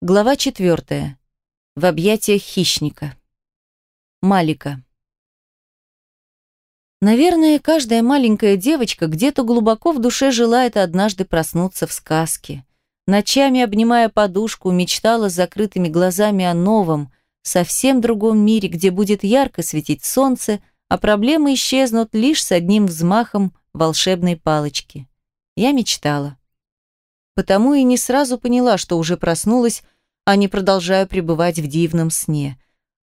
Глава четвертая. В объятиях хищника. Малика. Наверное, каждая маленькая девочка где-то глубоко в душе желает однажды проснуться в сказке. Ночами, обнимая подушку, мечтала с закрытыми глазами о новом, совсем другом мире, где будет ярко светить солнце, а проблемы исчезнут лишь с одним взмахом волшебной палочки. Я мечтала потому и не сразу поняла, что уже проснулась, а не продолжаю пребывать в дивном сне.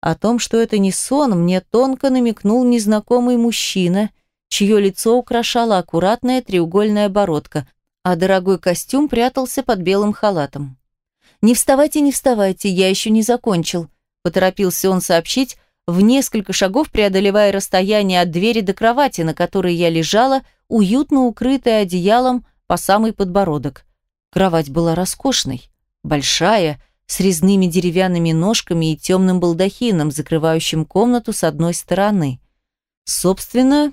О том, что это не сон, мне тонко намекнул незнакомый мужчина, чье лицо украшала аккуратная треугольная бородка, а дорогой костюм прятался под белым халатом. «Не вставайте, не вставайте, я еще не закончил», – поторопился он сообщить, в несколько шагов преодолевая расстояние от двери до кровати, на которой я лежала, уютно укрытая одеялом по самый подбородок. Кровать была роскошной, большая, с резными деревянными ножками и темным балдахином, закрывающим комнату с одной стороны. Собственно,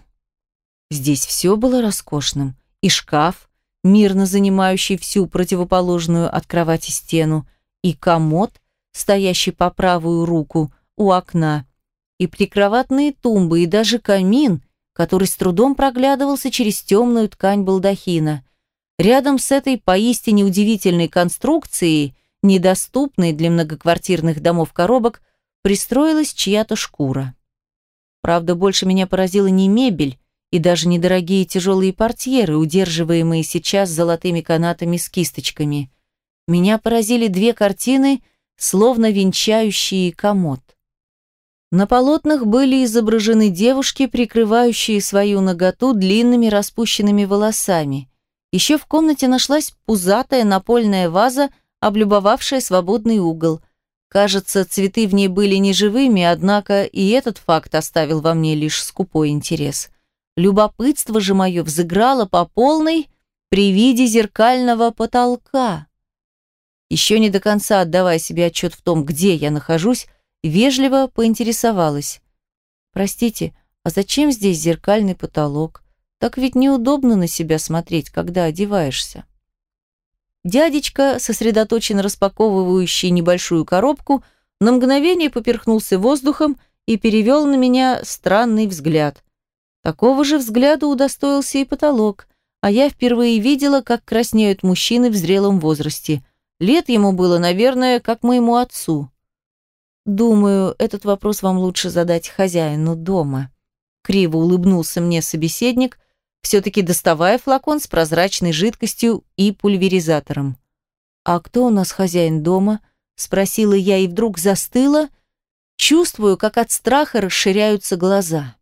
здесь все было роскошным. И шкаф, мирно занимающий всю противоположную от кровати стену, и комод, стоящий по правую руку у окна, и прикроватные тумбы, и даже камин, который с трудом проглядывался через темную ткань балдахина. Рядом с этой поистине удивительной конструкцией, недоступной для многоквартирных домов коробок, пристроилась чья-то шкура. Правда, больше меня поразила не мебель и даже недорогие тяжелые портьеры, удерживаемые сейчас золотыми канатами с кисточками. Меня поразили две картины, словно венчающие комод. На полотнах были изображены девушки, прикрывающие свою наготу длинными распущенными волосами – еще в комнате нашлась пузатая напольная ваза, облюбовавшая свободный угол. Кажется, цветы в ней были неживыми, однако и этот факт оставил во мне лишь скупой интерес. Любопытство же мое взыграло по полной при виде зеркального потолка. Еще не до конца отдавая себе отчет в том, где я нахожусь, вежливо поинтересовалась. «Простите, а зачем здесь зеркальный потолок? Так ведь неудобно на себя смотреть, когда одеваешься. Дядечка, сосредоточенно распаковывающий небольшую коробку, на мгновение поперхнулся воздухом и перевел на меня странный взгляд. Такого же взгляда удостоился и потолок, а я впервые видела, как краснеют мужчины в зрелом возрасте. Лет ему было, наверное, как моему отцу. Думаю, этот вопрос вам лучше задать хозяину дома. Криво улыбнулся мне собеседник, все-таки доставая флакон с прозрачной жидкостью и пульверизатором. «А кто у нас хозяин дома?» – спросила я и вдруг застыла, чувствую, как от страха расширяются глаза.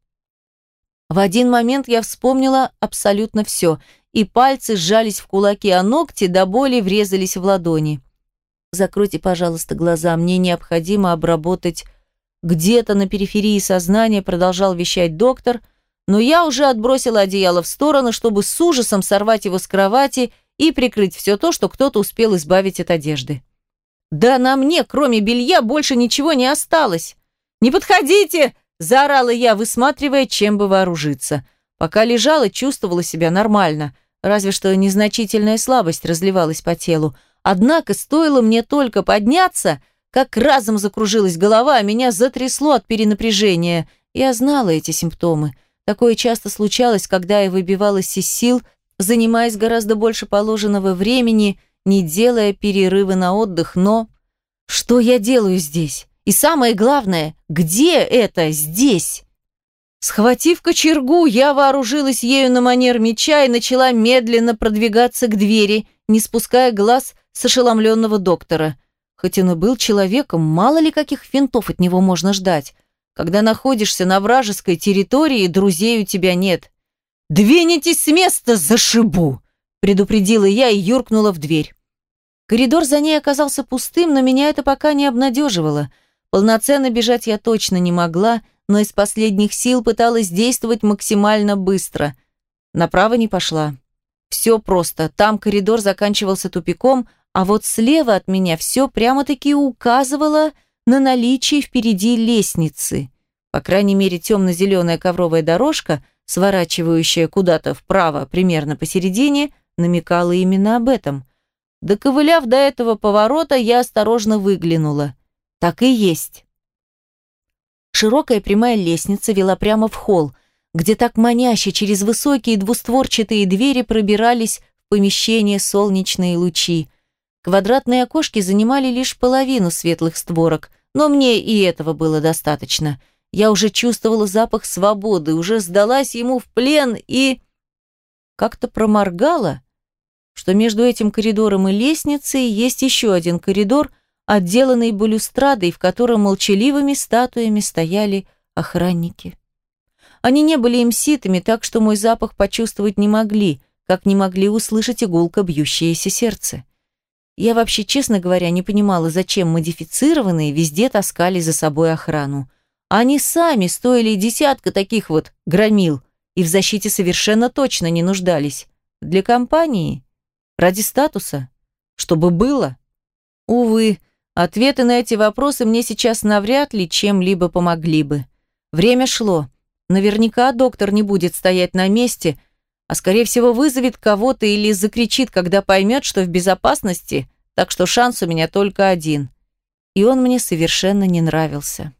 В один момент я вспомнила абсолютно все, и пальцы сжались в кулаки, а ногти до боли врезались в ладони. «Закройте, пожалуйста, глаза, мне необходимо обработать...» Где-то на периферии сознания продолжал вещать доктор – но я уже отбросила одеяло в сторону, чтобы с ужасом сорвать его с кровати и прикрыть все то, что кто-то успел избавить от одежды. «Да на мне, кроме белья, больше ничего не осталось!» «Не подходите!» – заорала я, высматривая, чем бы вооружиться. Пока лежала, чувствовала себя нормально, разве что незначительная слабость разливалась по телу. Однако стоило мне только подняться, как разом закружилась голова, а меня затрясло от перенапряжения. Я знала эти симптомы – Такое часто случалось, когда я выбивалась из сил, занимаясь гораздо больше положенного времени, не делая перерывы на отдых, но... Что я делаю здесь? И самое главное, где это здесь? Схватив кочергу, я вооружилась ею на манер меча и начала медленно продвигаться к двери, не спуская глаз с ошеломленного доктора. Хоть он и был человеком, мало ли каких финтов от него можно ждать. Когда находишься на вражеской территории, друзей у тебя нет. «Двинетесь с места, зашибу!» предупредила я и юркнула в дверь. Коридор за ней оказался пустым, но меня это пока не обнадеживало. Полноценно бежать я точно не могла, но из последних сил пыталась действовать максимально быстро. Направо не пошла. Все просто. Там коридор заканчивался тупиком, а вот слева от меня все прямо-таки указывало на наличие впереди лестницы. По крайней мере, темно-зеленая ковровая дорожка, сворачивающая куда-то вправо, примерно посередине, намекала именно об этом. Доковыляв до этого поворота, я осторожно выглянула. Так и есть. Широкая прямая лестница вела прямо в холл, где так маняще через высокие двустворчатые двери пробирались в помещение солнечные лучи. Квадратные окошки занимали лишь половину светлых створок, но мне и этого было достаточно. Я уже чувствовала запах свободы, уже сдалась ему в плен и... Как-то проморгала, что между этим коридором и лестницей есть еще один коридор, отделанный балюстрадой, в котором молчаливыми статуями стояли охранники. Они не были имситами, так что мой запах почувствовать не могли, как не могли услышать игулка бьющееся сердце. Я вообще, честно говоря, не понимала, зачем модифицированные везде таскали за собой охрану. Они сами стоили десятка таких вот громил и в защите совершенно точно не нуждались. Для компании? Ради статуса? Чтобы было? Увы, ответы на эти вопросы мне сейчас навряд ли чем-либо помогли бы. Время шло. Наверняка доктор не будет стоять на месте, а скорее всего вызовет кого-то или закричит, когда поймет, что в безопасности, так что шанс у меня только один. И он мне совершенно не нравился.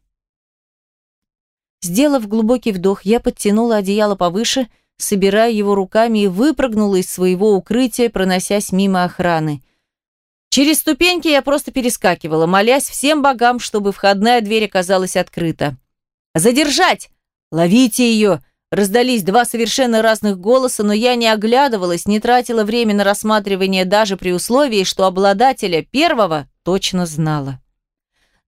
Сделав глубокий вдох, я подтянула одеяло повыше, собирая его руками и выпрыгнула из своего укрытия, проносясь мимо охраны. Через ступеньки я просто перескакивала, молясь всем богам, чтобы входная дверь оказалась открыта. «Задержать! Ловите ее!» Раздались два совершенно разных голоса, но я не оглядывалась, не тратила время на рассматривание даже при условии, что обладателя первого точно знала.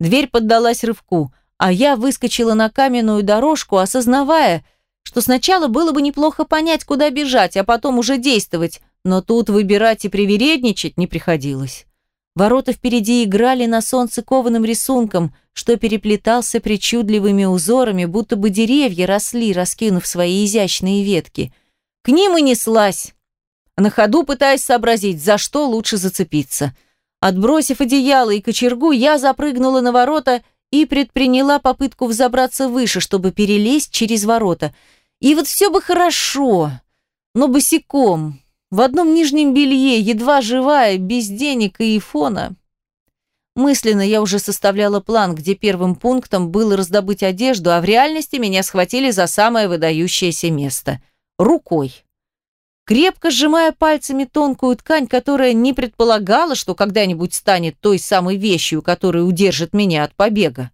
Дверь поддалась рывку, а я выскочила на каменную дорожку, осознавая, что сначала было бы неплохо понять, куда бежать, а потом уже действовать, но тут выбирать и привередничать не приходилось. Ворота впереди играли на солнце кованым рисунком, что переплетался причудливыми узорами, будто бы деревья росли, раскинув свои изящные ветки. К ним и неслась, на ходу пытаясь сообразить, за что лучше зацепиться. Отбросив одеяло и кочергу, я запрыгнула на ворота и предприняла попытку взобраться выше, чтобы перелезть через ворота. И вот все бы хорошо, но босиком, в одном нижнем белье, едва живая, без денег и ифона. Мысленно я уже составляла план, где первым пунктом было раздобыть одежду, а в реальности меня схватили за самое выдающееся место – рукой. Крепко сжимая пальцами тонкую ткань, которая не предполагала, что когда-нибудь станет той самой вещью, которая удержит меня от побега.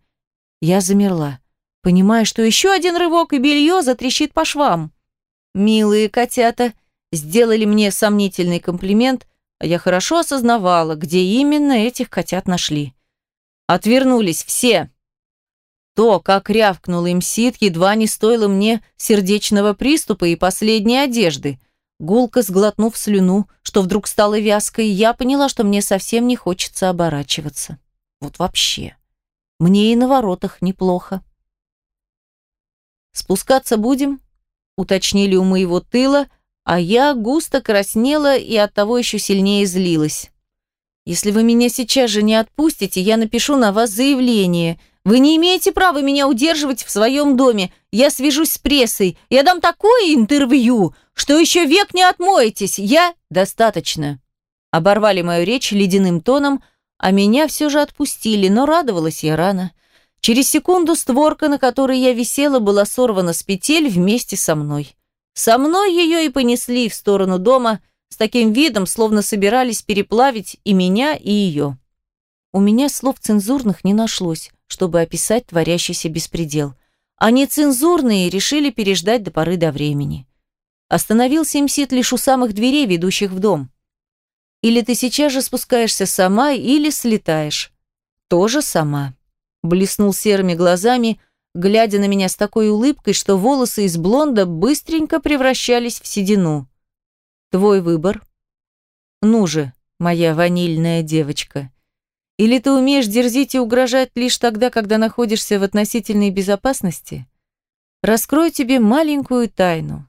Я замерла, понимая, что еще один рывок, и белье затрещит по швам. «Милые котята», сделали мне сомнительный комплимент, а я хорошо осознавала, где именно этих котят нашли. Отвернулись все. То, как рявкнул им сит, едва не стоило мне сердечного приступа и последней одежды. Гулко сглотнув слюну, что вдруг стало вязкой, я поняла, что мне совсем не хочется оборачиваться. Вот вообще. Мне и на воротах неплохо. «Спускаться будем?» — уточнили у моего тыла, а я густо краснела и оттого еще сильнее злилась. «Если вы меня сейчас же не отпустите, я напишу на вас заявление. Вы не имеете права меня удерживать в своем доме. Я свяжусь с прессой. Я дам такое интервью, что еще век не отмоетесь. Я...» «Достаточно». Оборвали мою речь ледяным тоном, а меня все же отпустили, но радовалась я рано. Через секунду створка, на которой я висела, была сорвана с петель вместе со мной. Со мной ее и понесли в сторону дома с таким видом, словно собирались переплавить и меня, и ее. У меня слов цензурных не нашлось, чтобы описать творящийся беспредел. А нецензурные решили переждать до поры до времени. Остановился имсит лишь у самых дверей, ведущих в дом. Или ты сейчас же спускаешься сама, или слетаешь. Тоже сама. Блеснул серыми глазами, глядя на меня с такой улыбкой, что волосы из блонда быстренько превращались в седину. «Твой выбор?» «Ну же, моя ванильная девочка. Или ты умеешь дерзить и угрожать лишь тогда, когда находишься в относительной безопасности? Раскрою тебе маленькую тайну.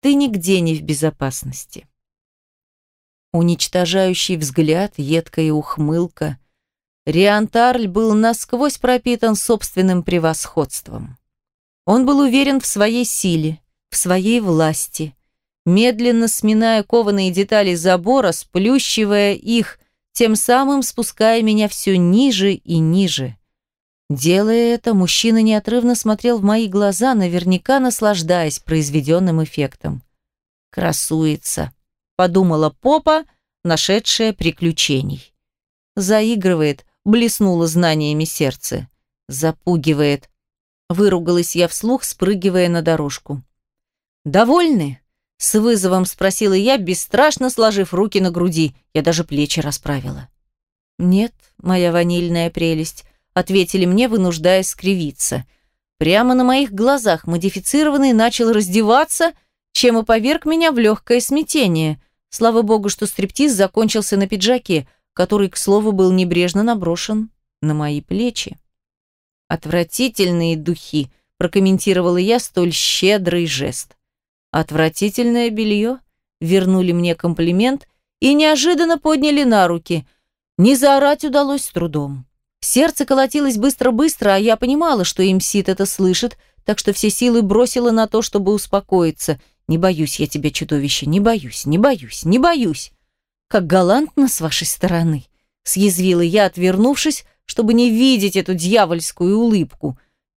Ты нигде не в безопасности». Уничтожающий взгляд, едкая ухмылка – Риантарль был насквозь пропитан собственным превосходством. Он был уверен в своей силе, в своей власти, медленно сминая кованые детали забора, сплющивая их тем самым спуская меня все ниже и ниже. Делая это, мужчина неотрывно смотрел в мои глаза, наверняка наслаждаясь произведенным эффектом. «Красуется», — подумала попа, нашедшая приключений. Заигрывает, блеснуло знаниями сердце. Запугивает. Выругалась я вслух, спрыгивая на дорожку. «Довольны?» — с вызовом спросила я, бесстрашно сложив руки на груди. Я даже плечи расправила. «Нет, моя ванильная прелесть», — ответили мне, вынуждая скривиться. Прямо на моих глазах модифицированный начал раздеваться, чем и поверг меня в легкое смятение. Слава богу, что стриптиз закончился на пиджаке, который, к слову, был небрежно наброшен на мои плечи. «Отвратительные духи», – прокомментировала я столь щедрый жест. «Отвратительное белье», – вернули мне комплимент и неожиданно подняли на руки. Не заорать удалось с трудом. Сердце колотилось быстро-быстро, а я понимала, что имсит это слышит, так что все силы бросила на то, чтобы успокоиться. «Не боюсь я тебя, чудовище, не боюсь, не боюсь, не боюсь». «Как галантно с вашей стороны», – съязвила я, отвернувшись, чтобы не видеть эту дьявольскую улыбку.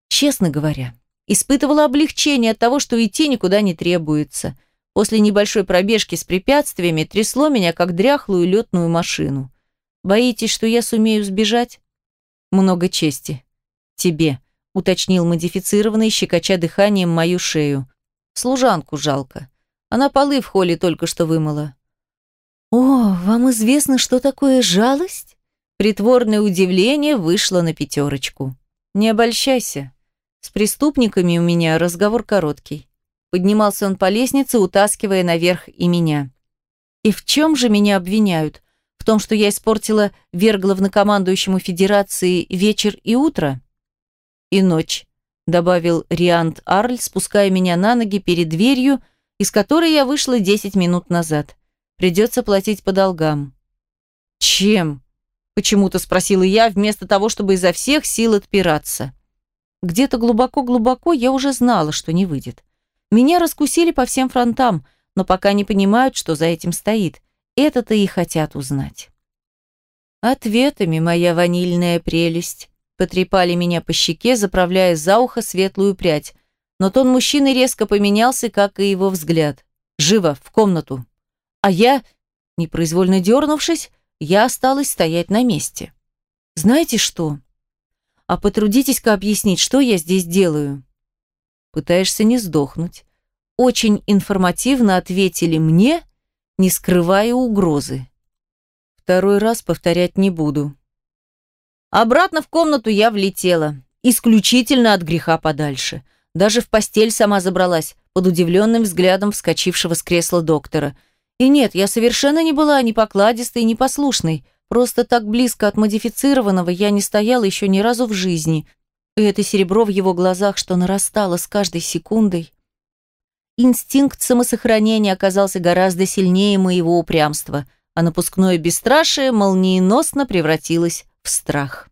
Честно говоря, испытывала облегчение от того, что идти никуда не требуется. После небольшой пробежки с препятствиями трясло меня, как дряхлую летную машину. Боитесь, что я сумею сбежать? Много чести. Тебе, уточнил модифицированный, щекоча дыханием мою шею. Служанку жалко. Она полы в холле только что вымыла. «О, вам известно, что такое жалость?» Притворное удивление вышло на пятерочку. «Не обольщайся. С преступниками у меня разговор короткий». Поднимался он по лестнице, утаскивая наверх и меня. «И в чем же меня обвиняют? В том, что я испортила верглавнокомандующему Федерации вечер и утро?» «И ночь», — добавил Риант Арль, спуская меня на ноги перед дверью, из которой я вышла десять минут назад. «Придется платить по долгам». «Чем?» Почему-то спросила я, вместо того, чтобы изо всех сил отпираться. Где-то глубоко-глубоко я уже знала, что не выйдет. Меня раскусили по всем фронтам, но пока не понимают, что за этим стоит. Это-то и хотят узнать. Ответами, моя ванильная прелесть. Потрепали меня по щеке, заправляя за ухо светлую прядь. Но тон мужчины резко поменялся, как и его взгляд. «Живо, в комнату!» А я, непроизвольно дернувшись, я осталась стоять на месте. Знаете что? А потрудитесь-ка объяснить, что я здесь делаю. Пытаешься не сдохнуть. Очень информативно ответили мне, не скрывая угрозы. Второй раз повторять не буду. Обратно в комнату я влетела, исключительно от греха подальше. Даже в постель сама забралась, под удивленным взглядом вскочившего с кресла доктора – и нет, я совершенно не была ни покладистой, ни послушной. Просто так близко от модифицированного я не стояла еще ни разу в жизни. И это серебро в его глазах, что нарастало с каждой секундой. Инстинкт самосохранения оказался гораздо сильнее моего упрямства, а напускное бесстрашие молниеносно превратилось в страх.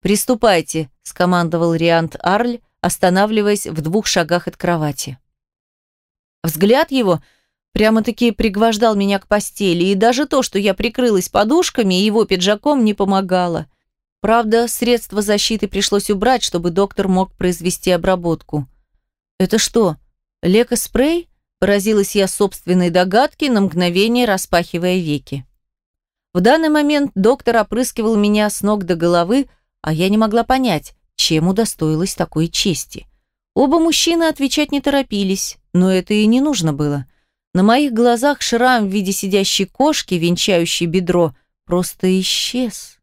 «Приступайте», – скомандовал Риант Арль, останавливаясь в двух шагах от кровати. Взгляд его – Прямо-таки пригвождал меня к постели, и даже то, что я прикрылась подушками и его пиджаком, не помогало. Правда, средства защиты пришлось убрать, чтобы доктор мог произвести обработку. «Это что, лекоспрей?» – поразилась я собственной догадке, на мгновение распахивая веки. В данный момент доктор опрыскивал меня с ног до головы, а я не могла понять, чем удостоилась такой чести. Оба мужчины отвечать не торопились, но это и не нужно было – на моих глазах шрам в виде сидящей кошки, венчающей бедро, просто исчез.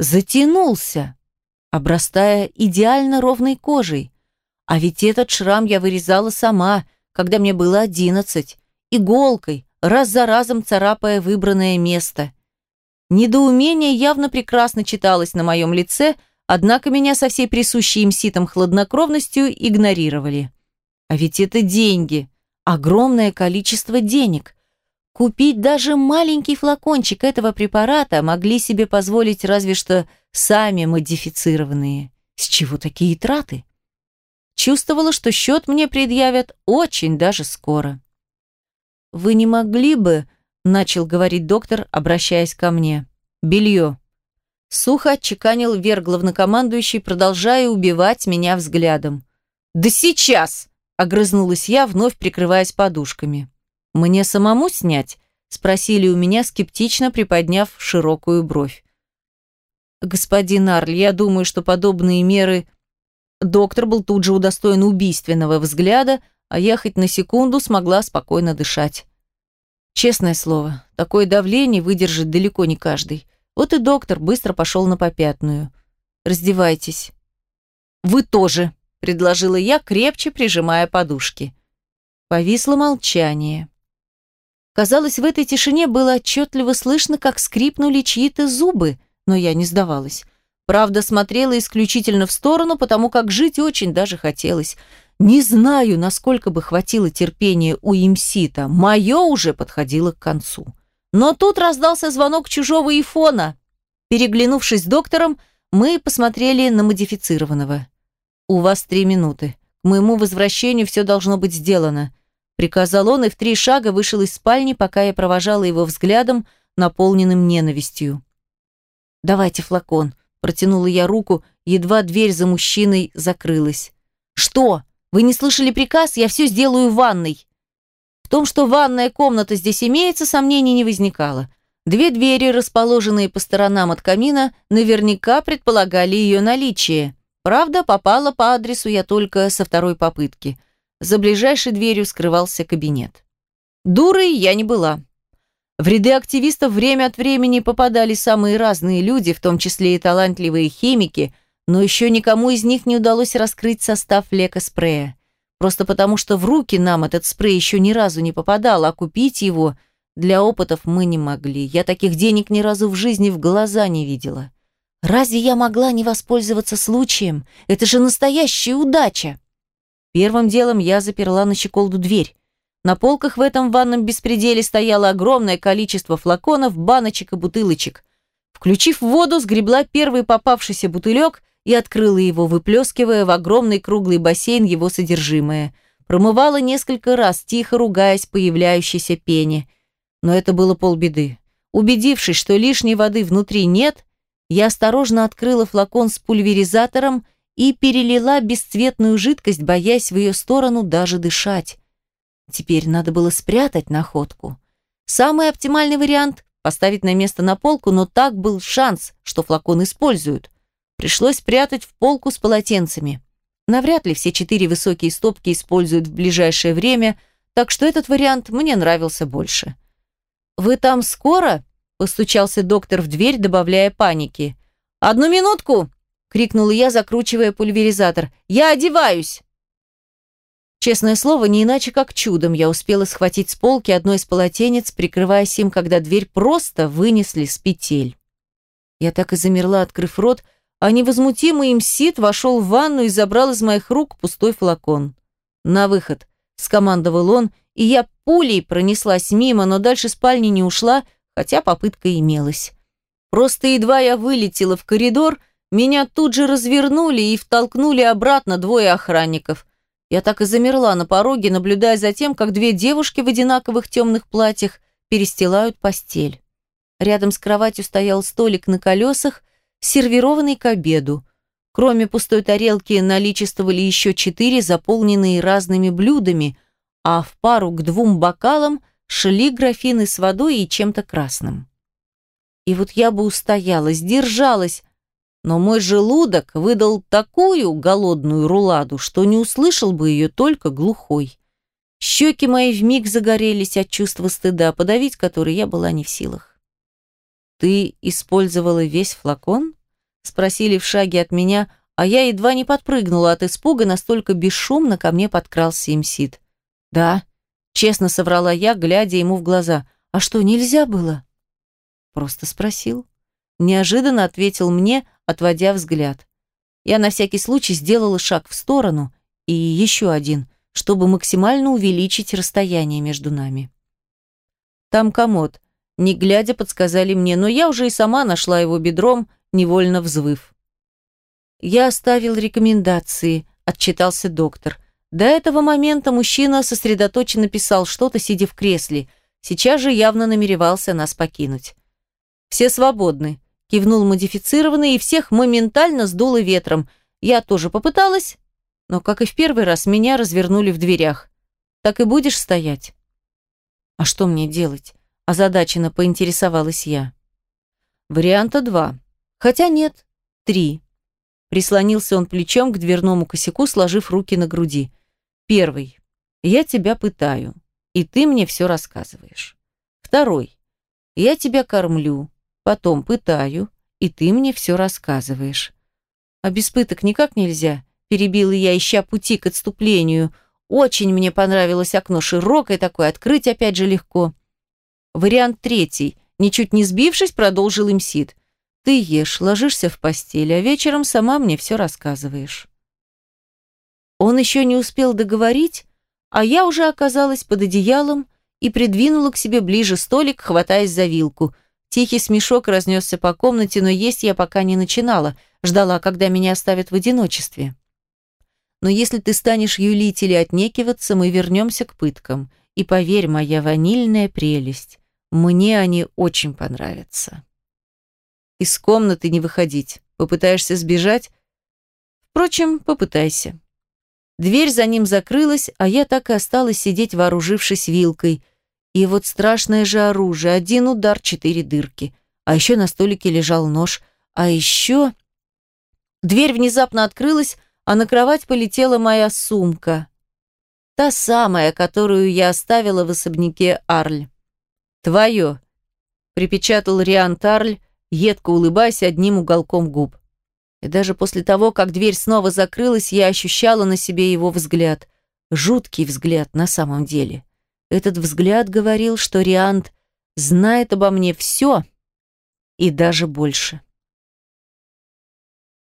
Затянулся, обрастая идеально ровной кожей. А ведь этот шрам я вырезала сама, когда мне было одиннадцать, иголкой, раз за разом царапая выбранное место. Недоумение явно прекрасно читалось на моем лице, однако меня со всей присущей им ситом хладнокровностью игнорировали. А ведь это деньги огромное количество денег. Купить даже маленький флакончик этого препарата могли себе позволить разве что сами модифицированные. С чего такие траты? Чувствовала, что счет мне предъявят очень даже скоро. «Вы не могли бы...» — начал говорить доктор, обращаясь ко мне. «Белье». Сухо отчеканил вверх главнокомандующий, продолжая убивать меня взглядом. «Да сейчас!» – огрызнулась я, вновь прикрываясь подушками. «Мне самому снять?» – спросили у меня, скептично приподняв широкую бровь. «Господин Арль, я думаю, что подобные меры...» Доктор был тут же удостоен убийственного взгляда, а я хоть на секунду смогла спокойно дышать. Честное слово, такое давление выдержит далеко не каждый. Вот и доктор быстро пошел на попятную. «Раздевайтесь». «Вы тоже», – предложила я, крепче прижимая подушки. Повисло молчание. Казалось, в этой тишине было отчетливо слышно, как скрипнули чьи-то зубы, но я не сдавалась. Правда, смотрела исключительно в сторону, потому как жить очень даже хотелось. Не знаю, насколько бы хватило терпения у имсита, мое уже подходило к концу. Но тут раздался звонок чужого ифона. Переглянувшись с доктором, мы посмотрели на модифицированного. «У вас три минуты. К моему возвращению все должно быть сделано», приказал он и в три шага вышел из спальни, пока я провожала его взглядом, наполненным ненавистью. «Давайте флакон», – протянула я руку, едва дверь за мужчиной закрылась. «Что? Вы не слышали приказ? Я все сделаю в ванной». В том, что ванная комната здесь имеется, сомнений не возникало. Две двери, расположенные по сторонам от камина, наверняка предполагали ее наличие. Правда, попала по адресу я только со второй попытки. За ближайшей дверью скрывался кабинет. Дурой я не была. В ряды активистов время от времени попадали самые разные люди, в том числе и талантливые химики, но еще никому из них не удалось раскрыть состав лекоспрея. Просто потому, что в руки нам этот спрей еще ни разу не попадал, а купить его для опытов мы не могли. Я таких денег ни разу в жизни в глаза не видела. Разве я могла не воспользоваться случаем? Это же настоящая удача. Первым делом я заперла на щеколду дверь. На полках в этом ванном беспределе стояло огромное количество флаконов, баночек и бутылочек. Включив воду, сгребла первый попавшийся бутылек и открыла его, выплескивая в огромный круглый бассейн его содержимое. Промывала несколько раз, тихо ругаясь появляющейся пене. Но это было полбеды. Убедившись, что лишней воды внутри нет, я осторожно открыла флакон с пульверизатором и перелила бесцветную жидкость, боясь в ее сторону даже дышать. Теперь надо было спрятать находку. Самый оптимальный вариант – поставить на место на полку, но так был шанс, что флакон используют. Пришлось прятать в полку с полотенцами. Навряд ли все четыре высокие стопки используют в ближайшее время, так что этот вариант мне нравился больше. «Вы там скоро?» Постучался доктор в дверь, добавляя паники. «Одну минутку!» — крикнула я, закручивая пульверизатор. «Я одеваюсь!» Честное слово, не иначе как чудом я успела схватить с полки одно из полотенец, прикрываясь им, когда дверь просто вынесли с петель. Я так и замерла, открыв рот, а невозмутимый им сит вошел в ванну и забрал из моих рук пустой флакон. «На выход!» — скомандовал он, и я пулей пронеслась мимо, но дальше спальни не ушла, — хотя попытка имелась. Просто едва я вылетела в коридор, меня тут же развернули и втолкнули обратно двое охранников. Я так и замерла на пороге, наблюдая за тем, как две девушки в одинаковых темных платьях перестилают постель. Рядом с кроватью стоял столик на колесах, сервированный к обеду. Кроме пустой тарелки наличествовали еще четыре, заполненные разными блюдами, а в пару к двум бокалам шли графины с водой и чем-то красным. И вот я бы устояла, сдержалась, но мой желудок выдал такую голодную руладу, что не услышал бы ее только глухой. Щеки мои вмиг загорелись от чувства стыда, подавить который я была не в силах. «Ты использовала весь флакон?» — спросили в шаге от меня, а я едва не подпрыгнула от испуга, настолько бесшумно ко мне подкрался имсид. «Да», Честно соврала я, глядя ему в глаза. «А что, нельзя было?» Просто спросил. Неожиданно ответил мне, отводя взгляд. Я на всякий случай сделала шаг в сторону и еще один, чтобы максимально увеличить расстояние между нами. Там комод. Не глядя, подсказали мне, но я уже и сама нашла его бедром, невольно взвыв. «Я оставил рекомендации», — отчитался доктор. До этого момента мужчина сосредоточенно писал что-то, сидя в кресле. Сейчас же явно намеревался нас покинуть. «Все свободны», – кивнул модифицированный, и всех моментально сдуло ветром. Я тоже попыталась, но, как и в первый раз, меня развернули в дверях. «Так и будешь стоять?» «А что мне делать?» – озадаченно поинтересовалась я. «Варианта два. Хотя нет, три». Прислонился он плечом к дверному косяку, сложив руки на груди. «Первый. Я тебя пытаю, и ты мне все рассказываешь. Второй. Я тебя кормлю, потом пытаю, и ты мне все рассказываешь. А без пыток никак нельзя, перебила я, ища пути к отступлению. Очень мне понравилось окно, широкое такое, открыть опять же легко. Вариант третий. Ничуть не сбившись, продолжил им Сид. Ты ешь, ложишься в постель, а вечером сама мне все рассказываешь. Он еще не успел договорить, а я уже оказалась под одеялом и придвинула к себе ближе столик, хватаясь за вилку – Тихий смешок разнесся по комнате, но есть я пока не начинала, ждала, когда меня оставят в одиночестве. Но если ты станешь юлить или отнекиваться, мы вернемся к пыткам. И поверь, моя ванильная прелесть, мне они очень понравятся. Из комнаты не выходить. Попытаешься сбежать? Впрочем, попытайся. Дверь за ним закрылась, а я так и осталась сидеть, вооружившись вилкой – и вот страшное же оружие. Один удар, четыре дырки. А еще на столике лежал нож. А еще... Дверь внезапно открылась, а на кровать полетела моя сумка. Та самая, которую я оставила в особняке Арль. «Твое», — припечатал Риант Арль, едко улыбаясь одним уголком губ. И даже после того, как дверь снова закрылась, я ощущала на себе его взгляд. Жуткий взгляд на самом деле. Этот взгляд говорил, что Риант знает обо мне все и даже больше.